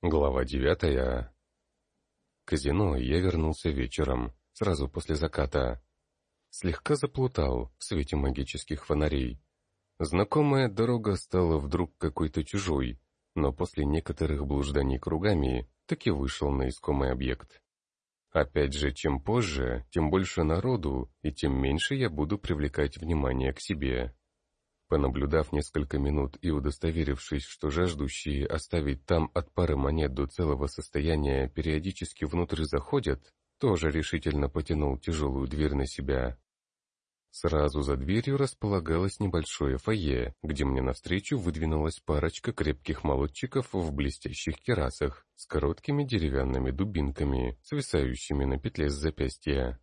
Глава девятая. Казино я вернулся вечером, сразу после заката. Слегка заплутал в свете магических фонарей. Знакомая дорога стала вдруг какой-то чужой, но после некоторых блужданий кругами таки вышел на искомый объект. Опять же, чем позже, тем больше народу, и тем меньше я буду привлекать внимание к себе. Понаблюдав несколько минут и удостоверившись, что жаждущие оставить там от пары монет до целого состояния периодически внутрь заходят, тоже решительно потянул тяжелую дверь на себя. Сразу за дверью располагалось небольшое фойе, где мне навстречу выдвинулась парочка крепких молодчиков в блестящих керасах с короткими деревянными дубинками, свисающими на петле с запястья.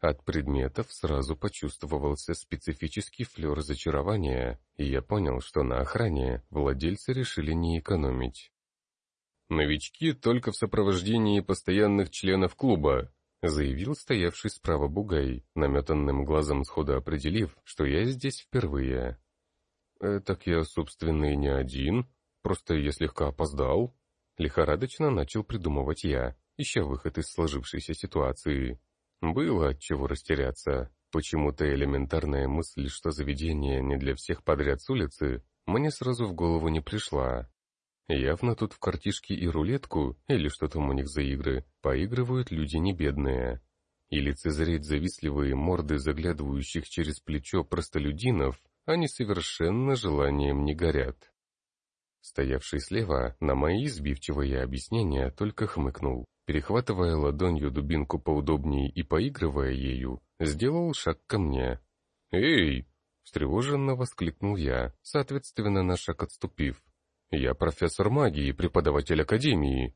От предметов сразу почувствовался специфический флер зачарования, и я понял, что на охране владельцы решили не экономить. «Новички только в сопровождении постоянных членов клуба», заявил стоявший справа бугай, наметанным глазом сходу определив, что я здесь впервые. «Э, «Так я, собственно, и не один, просто я слегка опоздал», лихорадочно начал придумывать я, ища выход из сложившейся ситуации. Было от чего растеряться. Почему-то элементарная мысль, что заведение не для всех подряд с улицы, мне сразу в голову не пришла. Явно тут в картишки и рулетку, или что там у них за игры, поигрывают люди не бедные. И лицезреть завистливые морды заглядывающих через плечо простолюдинов они совершенно желанием не горят. Стоявший слева на мои избивчивые объяснения только хмыкнул перехватывая ладонью дубинку поудобнее и поигрывая ею, сделал шаг ко мне. «Эй!» — встревоженно воскликнул я, соответственно на шаг отступив. «Я профессор магии, преподаватель академии».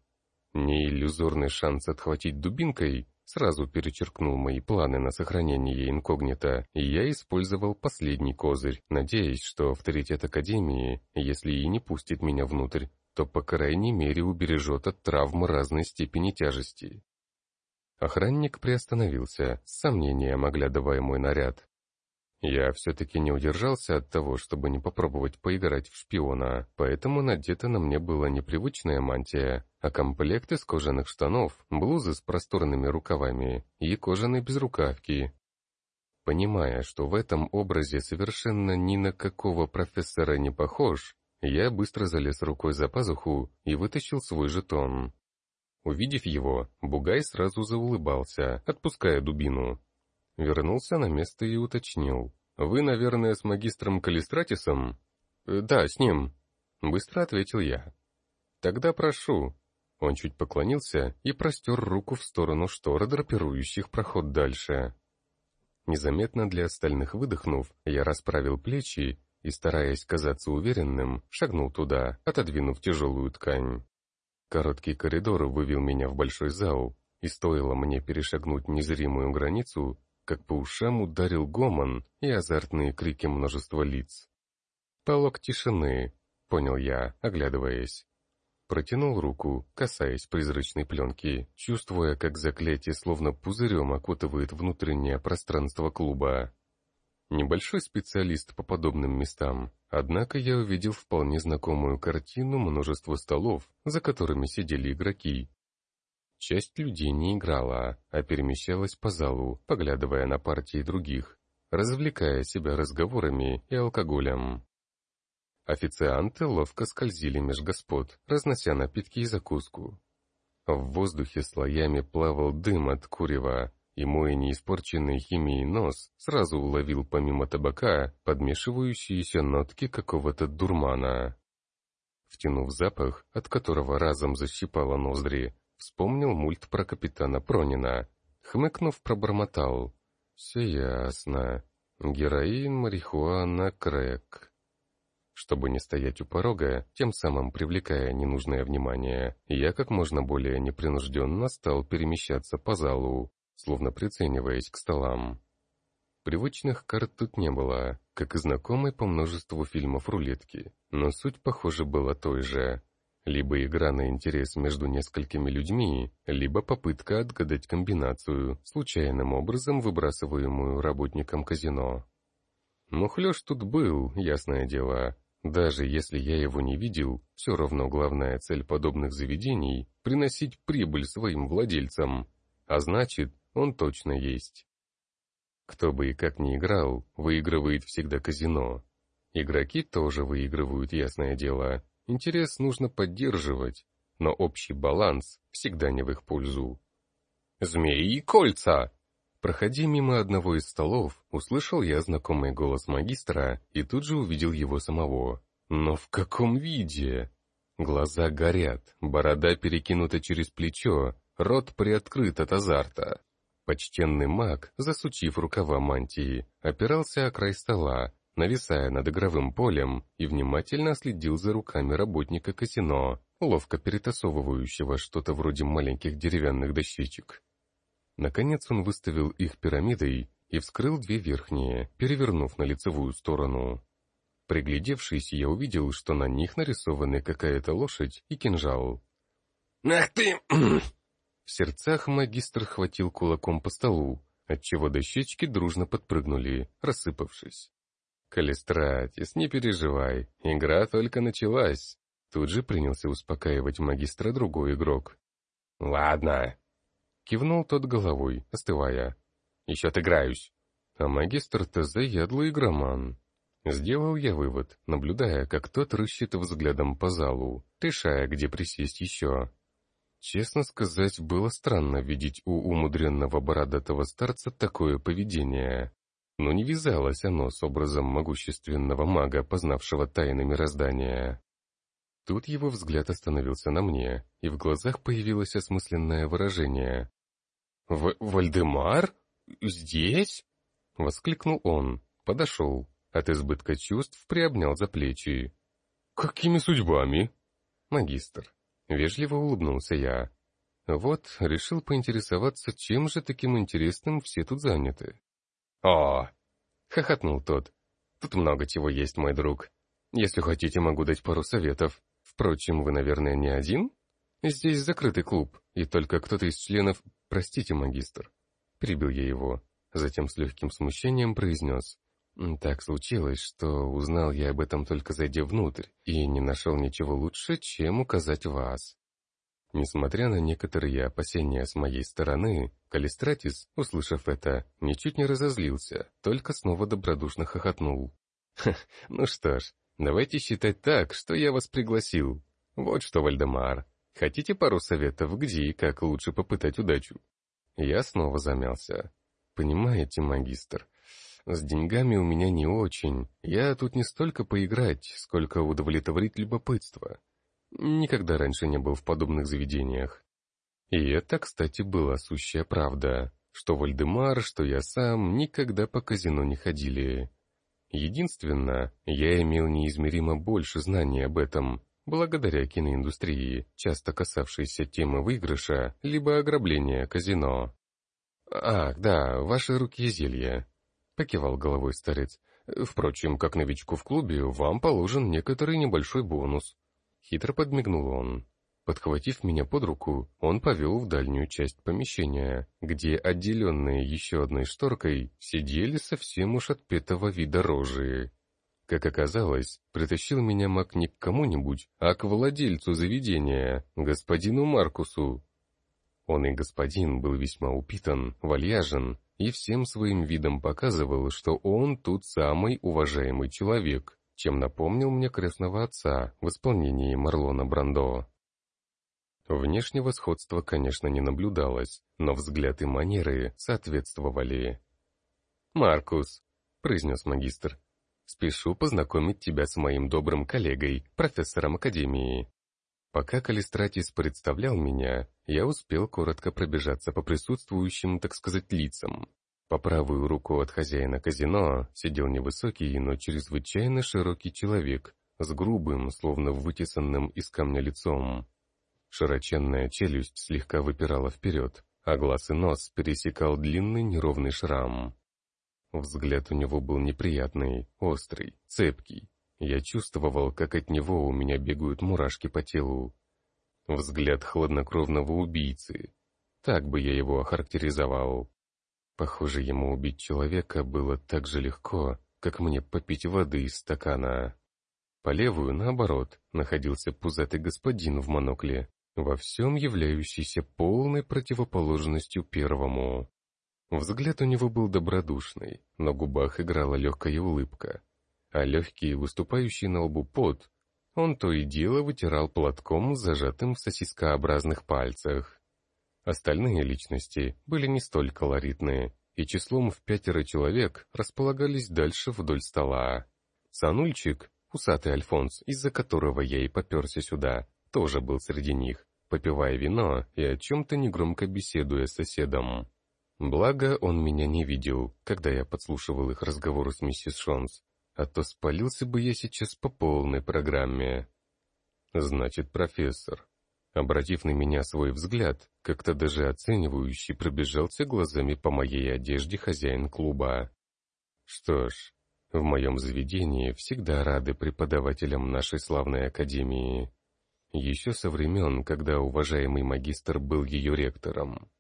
Неиллюзорный шанс отхватить дубинкой сразу перечеркнул мои планы на сохранение инкогнито, и я использовал последний козырь, надеясь, что авторитет Академии, если и не пустит меня внутрь, то по крайней мере убережет от травм разной степени тяжести. Охранник приостановился, с сомнением оглядывая мой наряд. Я все-таки не удержался от того, чтобы не попробовать поиграть в шпиона, поэтому надета на мне была непривычная мантия, а комплект из кожаных штанов, блузы с просторными рукавами и кожаной безрукавки. Понимая, что в этом образе совершенно ни на какого профессора не похож, я быстро залез рукой за пазуху и вытащил свой жетон. Увидев его, Бугай сразу заулыбался, отпуская дубину. Вернулся на место и уточнил. «Вы, наверное, с магистром Калистратисом?» «Э, «Да, с ним», — быстро ответил я. «Тогда прошу». Он чуть поклонился и простер руку в сторону штор, драпирующих проход дальше. Незаметно для остальных выдохнув, я расправил плечи и, стараясь казаться уверенным, шагнул туда, отодвинув тяжелую ткань. Короткий коридор вывел меня в большой зал, и стоило мне перешагнуть незримую границу, как по ушам ударил гомон и азартные крики множества лиц. «Полог тишины», — понял я, оглядываясь. Протянул руку, касаясь призрачной пленки, чувствуя, как заклятие словно пузырем окутывает внутреннее пространство клуба. Небольшой специалист по подобным местам, однако я увидел вполне знакомую картину множества столов, за которыми сидели игроки. Часть людей не играла, а перемещалась по залу, поглядывая на партии других, развлекая себя разговорами и алкоголем. Официанты ловко скользили меж господ, разнося напитки и закуску. В воздухе слоями плавал дым от курева, и мой неиспорченный химией нос сразу уловил помимо табака подмешивающиеся нотки какого-то дурмана. Втянув запах, от которого разом защипало ноздри, вспомнил мульт про капитана Пронина. Хмыкнув, пробормотал. «Все ясно. Героин, марихуана, крэк». Чтобы не стоять у порога, тем самым привлекая ненужное внимание, я как можно более непринужденно стал перемещаться по залу, словно прицениваясь к столам. Привычных карт тут не было, как и знакомой по множеству фильмов рулетки, но суть, похоже, была той же. Либо игра на интерес между несколькими людьми, либо попытка отгадать комбинацию, случайным образом выбрасываемую работникам казино. Мухлёж тут был, ясное дело, Даже если я его не видел, все равно главная цель подобных заведений — приносить прибыль своим владельцам, а значит, он точно есть. Кто бы и как ни играл, выигрывает всегда казино. Игроки тоже выигрывают, ясное дело. Интерес нужно поддерживать, но общий баланс всегда не в их пользу. «Змеи и кольца!» Проходя мимо одного из столов, услышал я знакомый голос магистра и тут же увидел его самого. Но в каком виде? Глаза горят, борода перекинута через плечо, рот приоткрыт от азарта. Почтенный маг, засучив рукава мантии, опирался о край стола, нависая над игровым полем и внимательно следил за руками работника казино, ловко перетасовывающего что-то вроде маленьких деревянных дощечек. Наконец он выставил их пирамидой и вскрыл две верхние, перевернув на лицевую сторону. Приглядевшись, я увидел, что на них нарисованы какая-то лошадь и кинжал. «Ах ты!» В сердцах магистр хватил кулаком по столу, отчего дощечки дружно подпрыгнули, рассыпавшись. «Калистратис, не переживай, игра только началась!» Тут же принялся успокаивать магистра другой игрок. «Ладно, Кивнул тот головой, остывая. «Еще отыграюсь». А магистр-то заядлый игроман. Сделал я вывод, наблюдая, как тот рыщет взглядом по залу, решая, где присесть еще. Честно сказать, было странно видеть у умудренного бородатого старца такое поведение. Но не вязалось оно с образом могущественного мага, познавшего тайны мироздания. Тут его взгляд остановился на мне, и в глазах появилось осмысленное выражение. «В «Вальдемар? Здесь?» — воскликнул он, подошел, от избытка чувств приобнял за плечи. «Какими судьбами?» «Магистр». Вежливо улыбнулся я. Вот, решил поинтересоваться, чем же таким интересным все тут заняты. «О!» — хохотнул тот. «Тут много чего есть, мой друг. Если хотите, могу дать пару советов. Впрочем, вы, наверное, не один? Здесь закрытый клуб, и только кто-то из членов... Простите, магистр. Прибил я его. Затем с легким смущением произнес. Так случилось, что узнал я об этом только зайдя внутрь, и не нашел ничего лучше, чем указать вас. Несмотря на некоторые опасения с моей стороны, Калистратис, услышав это, ничуть не разозлился, только снова добродушно хохотнул. ну что ж, Давайте считать так, что я вас пригласил. Вот что, Вальдемар. Хотите пару советов, где и как лучше попытать удачу? Я снова замялся. Понимаете, магистр, с деньгами у меня не очень. Я тут не столько поиграть, сколько удовлетворить любопытство. Никогда раньше не был в подобных заведениях. И это, кстати, была сущая правда, что Вальдемар, что я сам никогда по казино не ходили. Единственное, я имел неизмеримо больше знаний об этом, благодаря киноиндустрии, часто касавшейся темы выигрыша, либо ограбления казино. «Ах, да, ваши руки зелья», — покивал головой старец. «Впрочем, как новичку в клубе, вам положен некоторый небольшой бонус». Хитро подмигнул он. Подхватив меня под руку, он повел в дальнюю часть помещения, где, отделенные еще одной шторкой, сидели совсем уж отпетого вида рожи. Как оказалось, притащил меня маг не к кому-нибудь, а к владельцу заведения, господину Маркусу. Он и господин был весьма упитан, вальяжен, и всем своим видом показывал, что он тут самый уважаемый человек, чем напомнил мне крестного отца в исполнении Марлона Брандо. Внешнего сходства, конечно, не наблюдалось, но взгляд и манеры соответствовали. «Маркус», — произнес магистр, — «спешу познакомить тебя с моим добрым коллегой, профессором Академии». Пока Калистратис представлял меня, я успел коротко пробежаться по присутствующим, так сказать, лицам. По правую руку от хозяина казино сидел невысокий, но чрезвычайно широкий человек с грубым, словно вытесанным из камня лицом. Широченная челюсть слегка выпирала вперед, а глаз и нос пересекал длинный неровный шрам. Взгляд у него был неприятный, острый, цепкий. Я чувствовал, как от него у меня бегают мурашки по телу. Взгляд хладнокровного убийцы. Так бы я его охарактеризовал. Похоже, ему убить человека было так же легко, как мне попить воды из стакана. По левую, наоборот, находился пузатый господин в монокле, во всем являющийся полной противоположностью первому. Взгляд у него был добродушный, на губах играла легкая улыбка, а легкий, выступающий на лбу пот, он то и дело вытирал платком, зажатым в сосискообразных пальцах. Остальные личности были не столь колоритные, и числом в пятеро человек располагались дальше вдоль стола. Санульчик, усатый Альфонс, из-за которого я и поперся сюда, тоже был среди них, попивая вино и о чем-то негромко беседуя с соседом. Благо, он меня не видел, когда я подслушивал их разговор с миссис Шонс, а то спалился бы я сейчас по полной программе. Значит, профессор. Обратив на меня свой взгляд, как-то даже оценивающий пробежался глазами по моей одежде хозяин клуба. Что ж, в моем заведении всегда рады преподавателям нашей славной академии. Еще со времен, когда уважаемый магистр был ее ректором.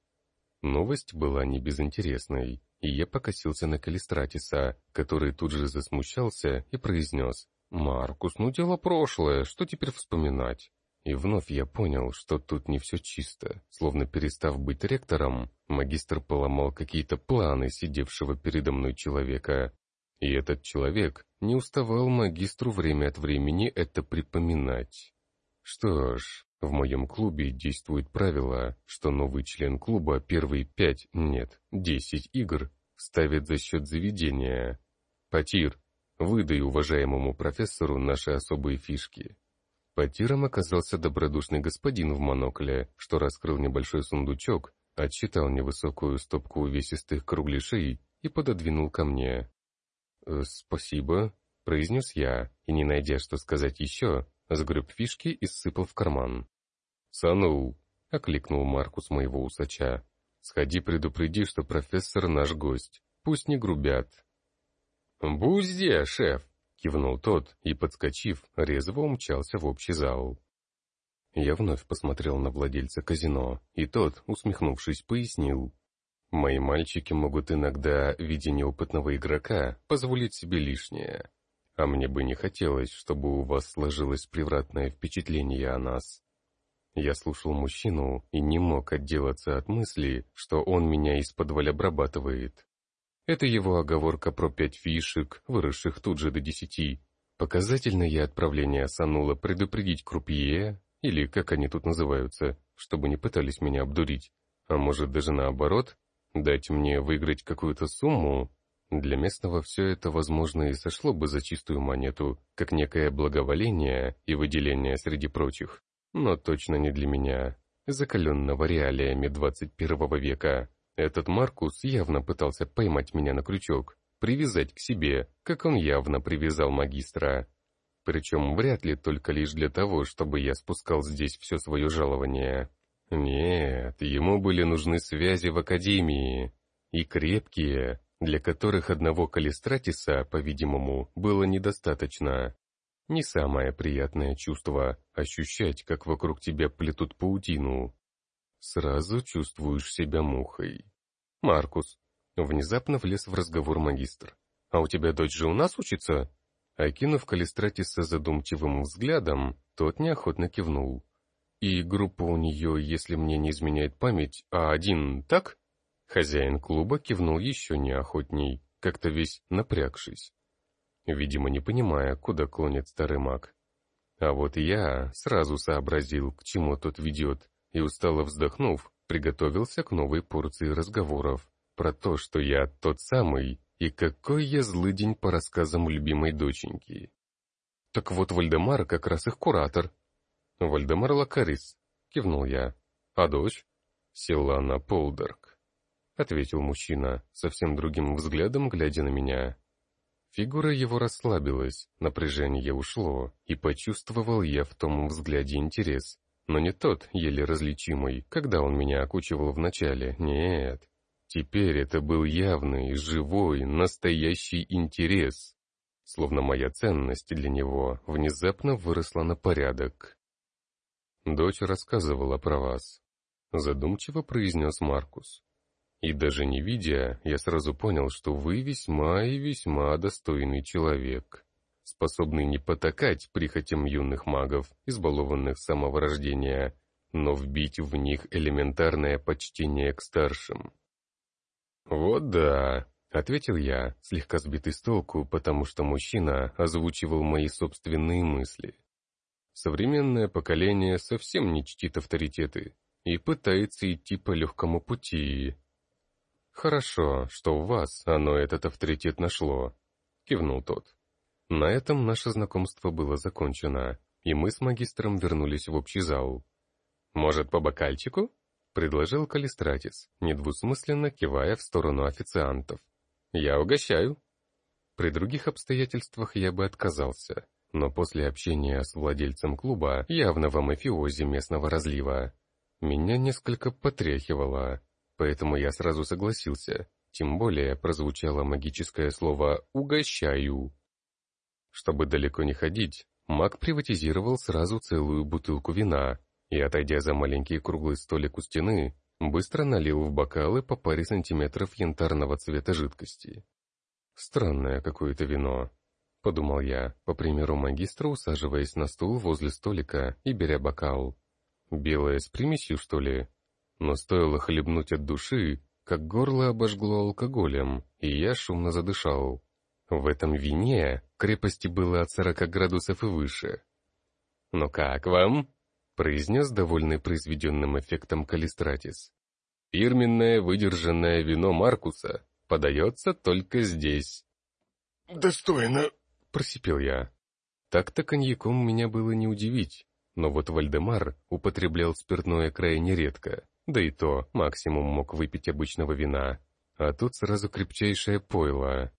Новость была не безинтересной, и я покосился на Калистратиса, который тут же засмущался и произнес «Маркус, ну дело прошлое, что теперь вспоминать?» И вновь я понял, что тут не все чисто. Словно перестав быть ректором, магистр поломал какие-то планы сидевшего передо мной человека. И этот человек не уставал магистру время от времени это припоминать. Что ж, в моем клубе действует правило, что новый член клуба первые пять, нет, десять игр ставит за счет заведения. Потир, выдай уважаемому профессору наши особые фишки. Потиром оказался добродушный господин в монокле, что раскрыл небольшой сундучок, отсчитал невысокую стопку увесистых кругляшей и пододвинул ко мне. «Э, «Спасибо», — произнес я, и, не найдя что сказать еще, сгреб фишки и сыпал в карман. «Санул!» — окликнул Маркус моего усача. «Сходи предупреди, что профессор наш гость. Пусть не грубят». «Бузде, шеф!» — кивнул тот и, подскочив, резво умчался в общий зал. Я вновь посмотрел на владельца казино, и тот, усмехнувшись, пояснил. «Мои мальчики могут иногда, в виде неопытного игрока, позволить себе лишнее. А мне бы не хотелось, чтобы у вас сложилось превратное впечатление о нас. Я слушал мужчину и не мог отделаться от мысли, что он меня из-под обрабатывает. Это его оговорка про пять фишек, выросших тут же до десяти. Показательное отправление Санула предупредить крупье, или как они тут называются, чтобы не пытались меня обдурить. А может даже наоборот, дать мне выиграть какую-то сумму? Для местного все это, возможно, и сошло бы за чистую монету, как некое благоволение и выделение среди прочих но точно не для меня, закаленного реалиями 21 века. Этот Маркус явно пытался поймать меня на крючок, привязать к себе, как он явно привязал магистра. Причем вряд ли только лишь для того, чтобы я спускал здесь все свое жалование. Нет, ему были нужны связи в Академии. И крепкие, для которых одного Калистратиса, по-видимому, было недостаточно. Не самое приятное чувство — ощущать, как вокруг тебя плетут паутину. Сразу чувствуешь себя мухой. «Маркус», — внезапно влез в разговор магистр, — «а у тебя дочь же у нас учится?» Окинув Калистратиса задумчивым взглядом, тот неохотно кивнул. «И группа у нее, если мне не изменяет память, А1, так?» Хозяин клуба кивнул еще неохотней, как-то весь напрягшись видимо, не понимая, куда клонит старый маг. А вот я сразу сообразил, к чему тот ведет, и устало вздохнув, приготовился к новой порции разговоров про то, что я тот самый, и какой я злыдень по рассказам любимой доченьки. Так вот, Вальдемар как раз их куратор. Вальдемар Лакарис, кивнул я. А дочь? Силана Полдарк, ответил мужчина, совсем другим взглядом глядя на меня. Фигура его расслабилась, напряжение ушло, и почувствовал я в том взгляде интерес. Но не тот, еле различимый, когда он меня окучивал вначале, нет. Теперь это был явный, живой, настоящий интерес. Словно моя ценность для него внезапно выросла на порядок. Дочь рассказывала про вас. Задумчиво произнес Маркус. И даже не видя, я сразу понял, что вы весьма и весьма достойный человек. Способный не потакать прихотям юных магов, избалованных с самого рождения, но вбить в них элементарное почтение к старшим. «Вот да», — ответил я, слегка сбитый с толку, потому что мужчина озвучивал мои собственные мысли. Современное поколение совсем не чтит авторитеты и пытается идти по легкому пути. «Хорошо, что у вас оно этот авторитет нашло», — кивнул тот. На этом наше знакомство было закончено, и мы с магистром вернулись в общий зал. «Может, по бокальчику?» — предложил Калистратис, недвусмысленно кивая в сторону официантов. «Я угощаю». При других обстоятельствах я бы отказался, но после общения с владельцем клуба, явно в мафиозе местного разлива, меня несколько потряхивало, поэтому я сразу согласился, тем более прозвучало магическое слово «угощаю». Чтобы далеко не ходить, маг приватизировал сразу целую бутылку вина и, отойдя за маленький круглый столик у стены, быстро налил в бокалы по паре сантиметров янтарного цвета жидкости. Странное какое-то вино, — подумал я, по примеру магистра, усаживаясь на стул возле столика и беря бокал. «Белое с примесью, что ли?» Но стоило хлебнуть от души, как горло обожгло алкоголем, и я шумно задышал. В этом вине крепости было от сорока градусов и выше. «Ну как вам?» — произнес довольный произведенным эффектом Калистратис. «Фирменное выдержанное вино Маркуса подается только здесь». «Достойно просипел я. Так-то коньяком меня было не удивить, но вот Вальдемар употреблял спиртное крайне редко, да и то максимум мог выпить обычного вина, а тут сразу крепчайшее пойло.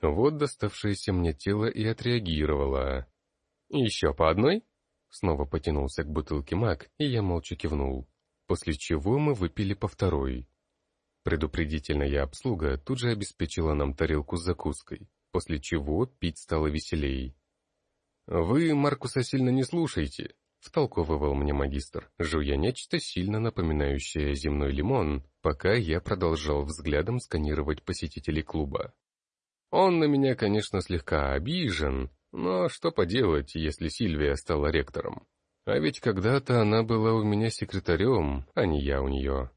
Вот доставшееся мне тело и отреагировало. «Еще по одной?» Снова потянулся к бутылке маг, и я молча кивнул, после чего мы выпили по второй. Предупредительная обслуга тут же обеспечила нам тарелку с закуской, после чего пить стало веселей. «Вы Маркуса сильно не слушаете», — втолковывал мне магистр, жуя нечто сильно напоминающее земной лимон, пока я продолжал взглядом сканировать посетителей клуба. «Он на меня, конечно, слегка обижен, но что поделать, если Сильвия стала ректором? А ведь когда-то она была у меня секретарем, а не я у нее».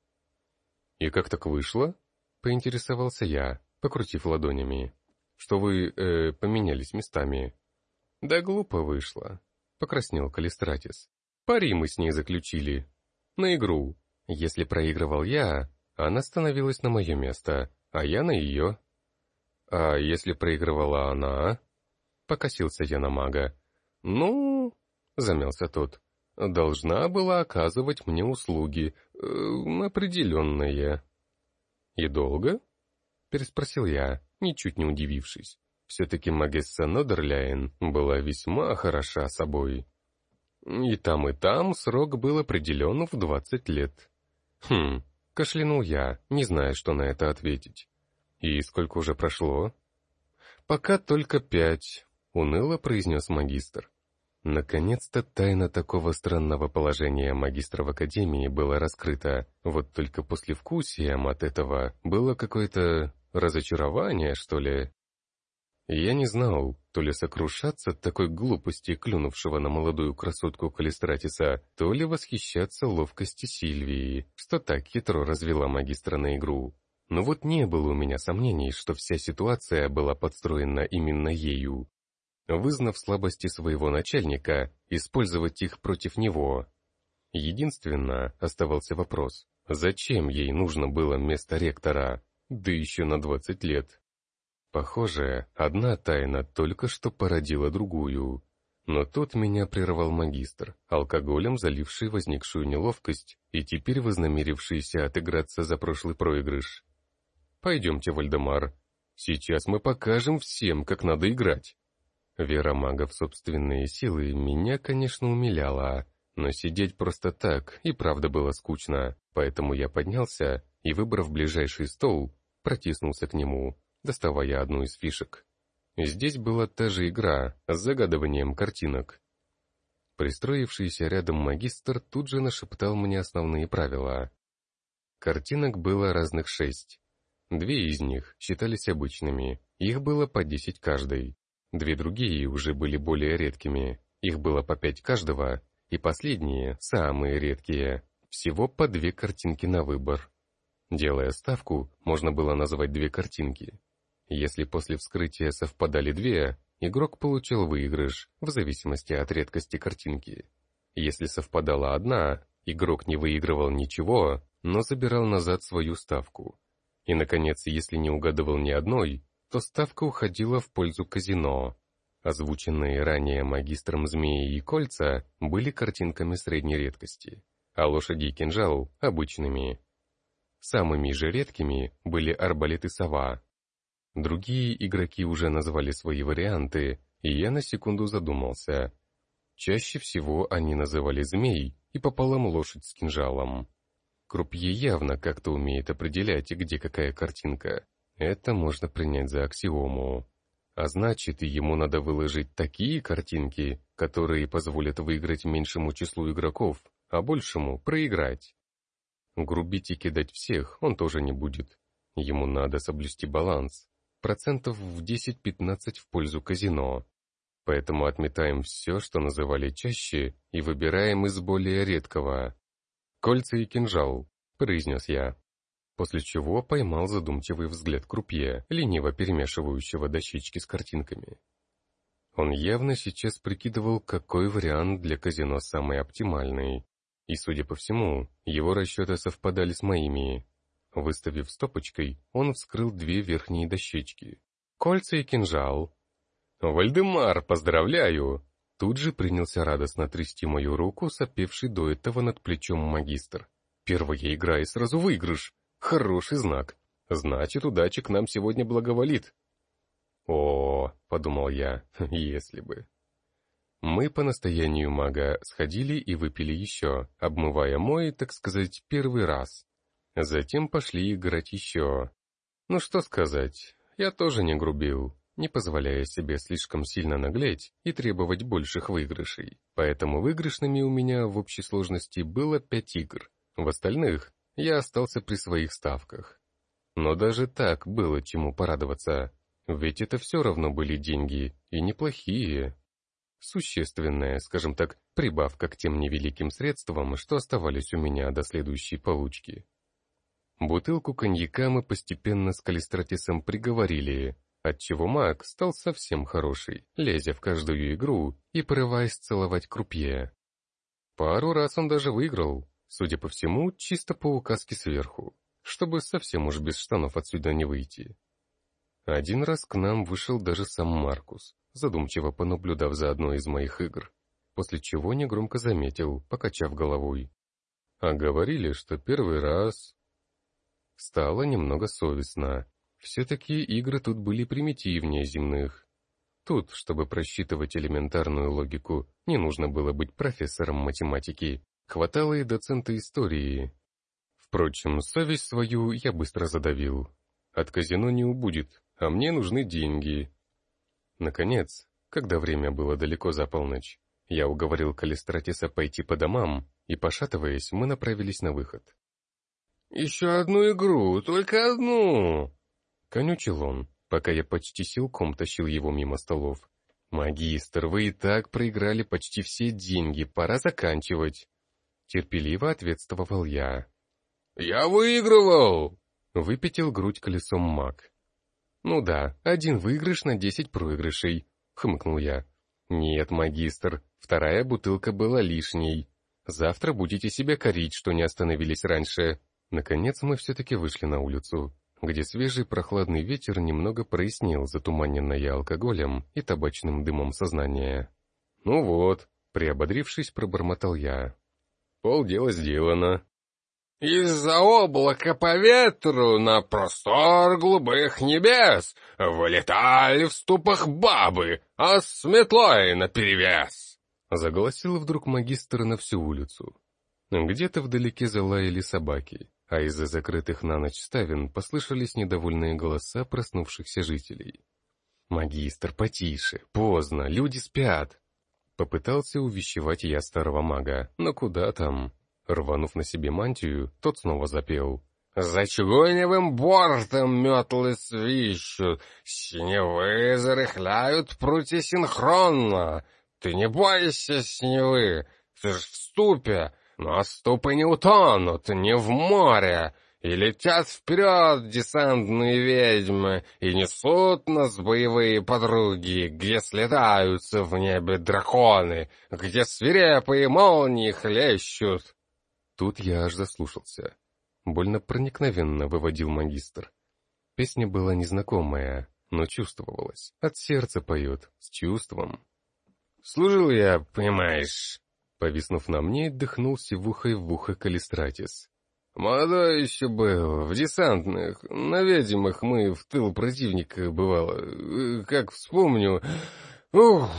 «И как так вышло?» — поинтересовался я, покрутив ладонями что вы, э, поменялись местами». «Да глупо вышло», — покраснел Калистратис. «Пари мы с ней заключили. На игру. Если проигрывал я, она становилась на мое место, а я на ее». «А если проигрывала она?» Покосился я на мага. «Ну...» — замялся тот. «Должна была оказывать мне услуги, э, определенные». «И долго?» — переспросил я ничуть не удивившись. Все-таки Магесса Нодерляйн была весьма хороша собой. И там, и там срок был определен в двадцать лет. Хм, кашлянул я, не зная, что на это ответить. И сколько уже прошло? Пока только пять, уныло произнес магистр. Наконец-то тайна такого странного положения магистра в академии была раскрыта, вот только послевкусием от этого было какое-то Разочарование, что ли? Я не знал, то ли сокрушаться от такой глупости, клюнувшего на молодую красотку Калистратиса, то ли восхищаться ловкости Сильвии, что так хитро развела магистра на игру. Но вот не было у меня сомнений, что вся ситуация была подстроена именно ею. Вызнав слабости своего начальника, использовать их против него. Единственно, оставался вопрос, зачем ей нужно было место ректора? да еще на двадцать лет. Похоже, одна тайна только что породила другую. Но тут меня прервал магистр, алкоголем заливший возникшую неловкость и теперь вознамерившийся отыграться за прошлый проигрыш. «Пойдемте, Вальдемар. Сейчас мы покажем всем, как надо играть». Вера мага в собственные силы меня, конечно, умиляла, но сидеть просто так и правда было скучно, поэтому я поднялся и, выбрав ближайший стол, протиснулся к нему, доставая одну из фишек. Здесь была та же игра с загадыванием картинок. Пристроившийся рядом магистр тут же нашептал мне основные правила. Картинок было разных шесть. Две из них считались обычными, их было по десять каждой. Две другие уже были более редкими, их было по пять каждого, и последние, самые редкие, всего по две картинки на выбор. Делая ставку, можно было назвать две картинки. Если после вскрытия совпадали две, игрок получил выигрыш, в зависимости от редкости картинки. Если совпадала одна, игрок не выигрывал ничего, но забирал назад свою ставку. И, наконец, если не угадывал ни одной, то ставка уходила в пользу казино. Озвученные ранее магистром змеи и кольца были картинками средней редкости, а лошади и кинжал — обычными. Самыми же редкими были арбалет и сова. Другие игроки уже назвали свои варианты, и я на секунду задумался. Чаще всего они называли змей и пополам лошадь с кинжалом. Крупье явно как-то умеет определять, где какая картинка. Это можно принять за аксиому. А значит, ему надо выложить такие картинки, которые позволят выиграть меньшему числу игроков, а большему проиграть. Грубить и кидать всех он тоже не будет. Ему надо соблюсти баланс. Процентов в 10-15 в пользу казино. Поэтому отметаем все, что называли чаще, и выбираем из более редкого. «Кольца и кинжал», — произнес я. После чего поймал задумчивый взгляд крупье, лениво перемешивающего дощечки с картинками. Он явно сейчас прикидывал, какой вариант для казино самый оптимальный. И, судя по всему, его расчеты совпадали с моими. Выставив стопочкой, он вскрыл две верхние дощечки. Кольца и кинжал. «Вальдемар, поздравляю!» Тут же принялся радостно трясти мою руку, сопевший до этого над плечом магистр. «Первая игра и сразу выигрыш! Хороший знак! Значит, удача к нам сегодня благоволит!» «О, — подумал я, — если бы...» Мы по настоянию мага сходили и выпили еще, обмывая мой, так сказать, первый раз. Затем пошли играть еще. Ну что сказать, я тоже не грубил не позволяя себе слишком сильно наглеть и требовать больших выигрышей. Поэтому выигрышными у меня в общей сложности было пять игр. В остальных я остался при своих ставках. Но даже так было чему порадоваться, ведь это все равно были деньги, и неплохие. Существенная, скажем так, прибавка к тем невеликим средствам, что оставались у меня до следующей получки. Бутылку коньяка мы постепенно с Калистратисом приговорили, отчего маг стал совсем хороший, лезя в каждую игру и порываясь целовать крупье. Пару раз он даже выиграл, судя по всему, чисто по указке сверху, чтобы совсем уж без штанов отсюда не выйти. Один раз к нам вышел даже сам Маркус, задумчиво понаблюдав за одной из моих игр, после чего негромко заметил, покачав головой. А говорили, что первый раз... Стало немного совестно, все-таки игры тут были примитивнее земных. Тут, чтобы просчитывать элементарную логику, не нужно было быть профессором математики, хватало и доцента истории. Впрочем, совесть свою я быстро задавил. От казино не убудет, а мне нужны деньги. Наконец, когда время было далеко за полночь, я уговорил Калистратиса пойти по домам, и, пошатываясь, мы направились на выход. «Еще одну игру, только одну!» Конючил он, пока я почти силком тащил его мимо столов. «Магистр, вы и так проиграли почти все деньги, пора заканчивать!» Терпеливо ответствовал я. «Я выигрывал!» Выпятил грудь колесом маг. «Ну да, один выигрыш на десять проигрышей», — хмыкнул я. «Нет, магистр, вторая бутылка была лишней. Завтра будете себя корить, что не остановились раньше». Наконец мы все-таки вышли на улицу где свежий прохладный ветер немного прояснил затуманенное алкоголем и табачным дымом сознание. «Ну вот», — приободрившись, пробормотал я. «Полдела сделано». Из-за облака по ветру на простор голубых небес вылетали в ступах бабы, а с метлой наперевес. Заголосил вдруг магистр на всю улицу. Где-то вдалеке залаяли собаки а из-за закрытых на ночь ставен послышались недовольные голоса проснувшихся жителей. «Магистр, потише, поздно, люди спят!» Попытался увещевать я старого мага, но куда там? Рванув на себе мантию, тот снова запел. За чугуневым бортом метлы свищут, синевы зарыхляют прутья синхронно. Ты не бойся синевы, ты ж в ступе, но ступы не утонут, не в море. И летят вперед десантные ведьмы, и несут нас боевые подруги, где слетаются в небе драконы, где свирепые молнии хлещут. Тут я аж заслушался. Больно проникновенно выводил магистр. Песня была незнакомая, но чувствовалась. От сердца поет, с чувством. «Служил я, понимаешь...» Повиснув на мне, дыхнул сивухой в ухо Калистратис. Молодой еще был, в десантных, на ведьмах мы в тыл противника бывало. Как вспомню... Ух!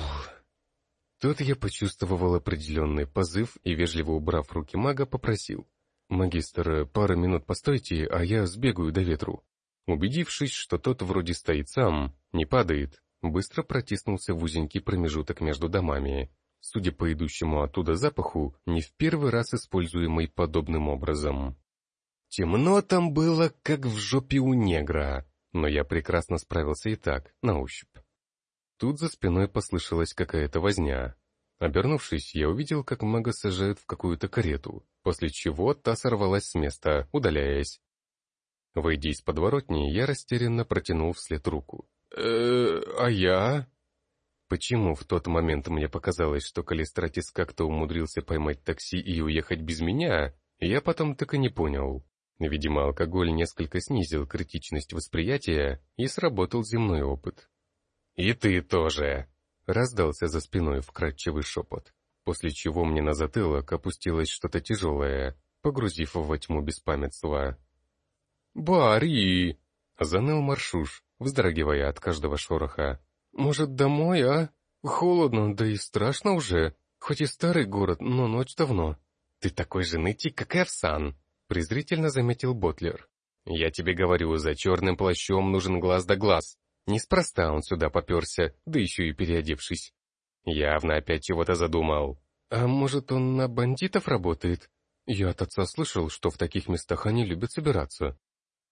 Тут я почувствовал определенный позыв и, вежливо убрав руки мага, попросил. «Магистр, пару минут постойте, а я сбегаю до ветру». Убедившись, что тот вроде стоит сам, не падает, быстро протиснулся в узенький промежуток между домами, судя по идущему оттуда запаху, не в первый раз используемый подобным образом. Темно там было, как в жопе у негра, но я прекрасно справился и так, на ощупь. Тут за спиной послышалась какая-то возня, Обернувшись, я увидел, как мага сажают в какую-то карету, после чего та сорвалась с места, удаляясь. Выйдя из подворотни, я растерянно протянул вслед руку. э а я?» Почему в тот момент мне показалось, что Калистратис как-то умудрился поймать такси и уехать без меня, я потом так и не понял. Видимо, алкоголь несколько снизил критичность восприятия и сработал земной опыт. «И ты тоже!» Раздался за спиной вкрадчивый шепот, после чего мне на затылок опустилось что-то тяжелое, погрузив во тьму беспамятства. «Барри!» — заныл Маршуш, вздрагивая от каждого шороха. «Может, домой, а? Холодно, да и страшно уже. Хоть и старый город, но ночь давно». «Ты такой же нытик, как Эрсан!» — презрительно заметил Ботлер. «Я тебе говорю, за черным плащом нужен глаз да глаз. Неспроста он сюда поперся, да еще и переодевшись. Явно опять чего-то задумал. А может, он на бандитов работает? Я от отца слышал, что в таких местах они любят собираться.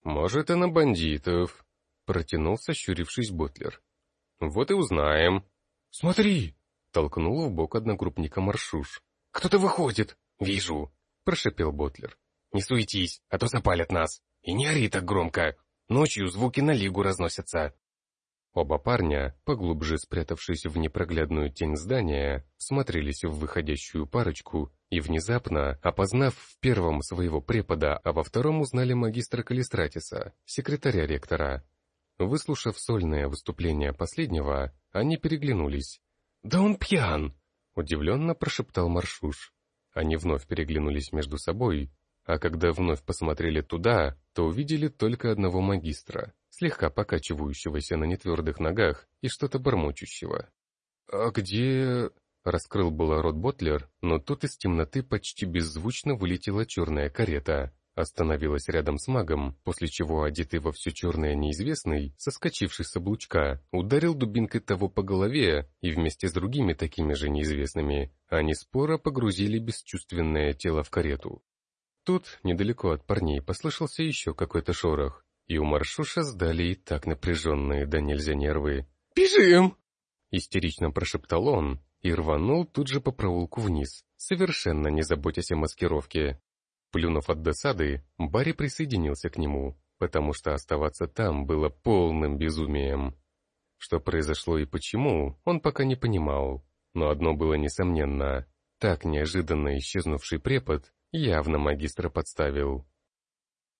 Может, и на бандитов, протянул сощурившись Ботлер. Вот и узнаем. Смотри! Толкнул в бок одногруппника Маршуш. «Кто-то выходит!» «Вижу!» — прошипел Ботлер. «Не суетись, а то запалят нас! И не ори так громко! Ночью звуки на лигу разносятся!» Оба парня, поглубже спрятавшись в непроглядную тень здания, всмотрелись в выходящую парочку и внезапно, опознав в первом своего препода, а во втором узнали магистра Калистратиса, секретаря ректора. Выслушав сольное выступление последнего, они переглянулись. «Да он пьян!» — удивленно прошептал Маршуш. Они вновь переглянулись между собой, а когда вновь посмотрели туда, то увидели только одного магистра, слегка покачивающегося на нетвердых ногах и что-то бормочущего. «А где...» — раскрыл было рот Ботлер, но тут из темноты почти беззвучно вылетела черная карета, остановилась рядом с магом, после чего одетый во все черное неизвестный, соскочивший с облучка, ударил дубинкой того по голове, и вместе с другими такими же неизвестными, они споро погрузили бесчувственное тело в карету. Тут, недалеко от парней, послышался еще какой-то шорох, и у Маршуша сдали и так напряженные да нельзя нервы. «Бежим!» Истерично прошептал он и рванул тут же по проулку вниз, совершенно не заботясь о маскировке. Плюнув от досады, Барри присоединился к нему, потому что оставаться там было полным безумием. Что произошло и почему, он пока не понимал, но одно было несомненно. Так неожиданно исчезнувший препод явно магистра подставил.